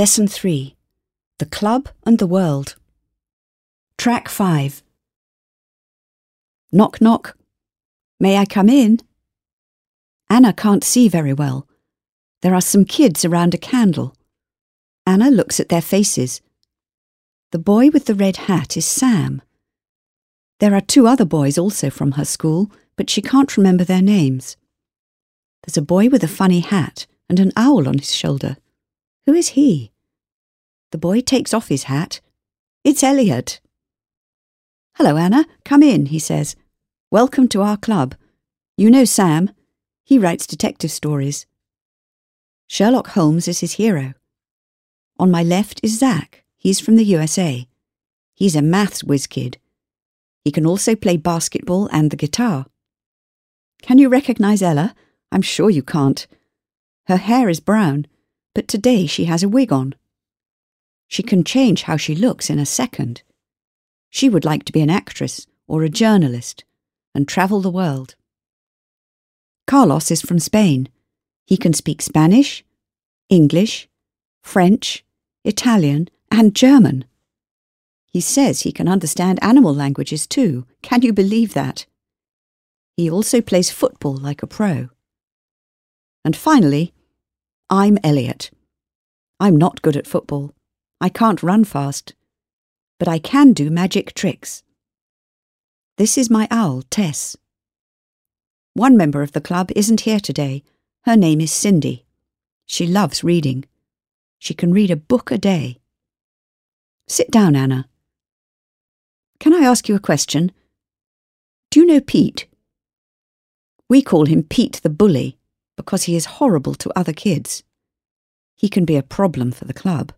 Lesson 3 The Club and the World. Track 5. Knock, knock. May I come in? Anna can't see very well. There are some kids around a candle. Anna looks at their faces. The boy with the red hat is Sam. There are two other boys also from her school, but she can't remember their names. There's a boy with a funny hat and an owl on his shoulder. Who is he? The boy takes off his hat. It's Elliot. Hello, Anna. Come in, he says. Welcome to our club. You know Sam. He writes detective stories. Sherlock Holmes is his hero. On my left is Zach. He's from the USA. He's a maths whiz kid. He can also play basketball and the guitar. Can you recognize Ella? I'm sure you can't. Her hair is brown, but today she has a wig on. She can change how she looks in a second. She would like to be an actress or a journalist and travel the world. Carlos is from Spain. He can speak Spanish, English, French, Italian, and German. He says he can understand animal languages too. Can you believe that? He also plays football like a pro. And finally, I'm Elliot. I'm not good at football. I can't run fast. But I can do magic tricks. This is my owl, Tess. One member of the club isn't here today. Her name is Cindy. She loves reading. She can read a book a day. Sit down, Anna. Can I ask you a question? Do you know Pete? We call him Pete the Bully because he is horrible to other kids. He can be a problem for the club.